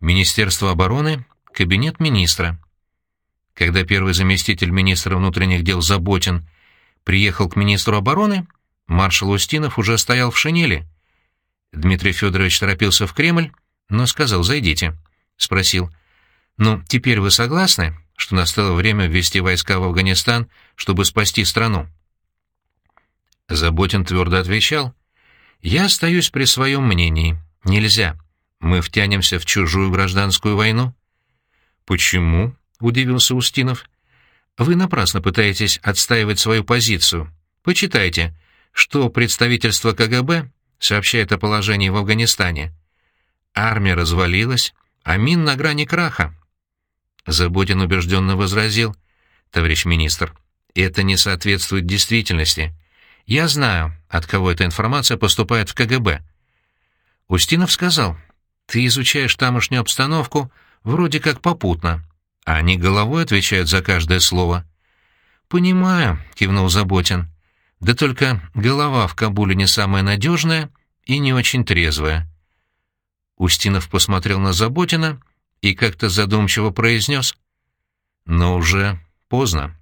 Министерство обороны, кабинет министра. Когда первый заместитель министра внутренних дел Заботин приехал к министру обороны, маршал Устинов уже стоял в шинели. Дмитрий Федорович торопился в Кремль, но сказал «зайдите». Спросил «Ну, теперь вы согласны, что настало время ввести войска в Афганистан, чтобы спасти страну?» Заботин твердо отвечал «Я остаюсь при своем мнении. Нельзя. Мы втянемся в чужую гражданскую войну». «Почему?» — удивился Устинов. «Вы напрасно пытаетесь отстаивать свою позицию. Почитайте, что представительство КГБ сообщает о положении в Афганистане. Армия развалилась, а мин на грани краха». Заботин убежденно возразил. «Товарищ министр, это не соответствует действительности. Я знаю, от кого эта информация поступает в КГБ». Устинов сказал, «Ты изучаешь тамошнюю обстановку вроде как попутно, а они головой отвечают за каждое слово». «Понимаю», — кивнул Заботин. «Да только голова в Кабуле не самая надежная и не очень трезвая». Устинов посмотрел на Заботина и как-то задумчиво произнес. «Но уже поздно».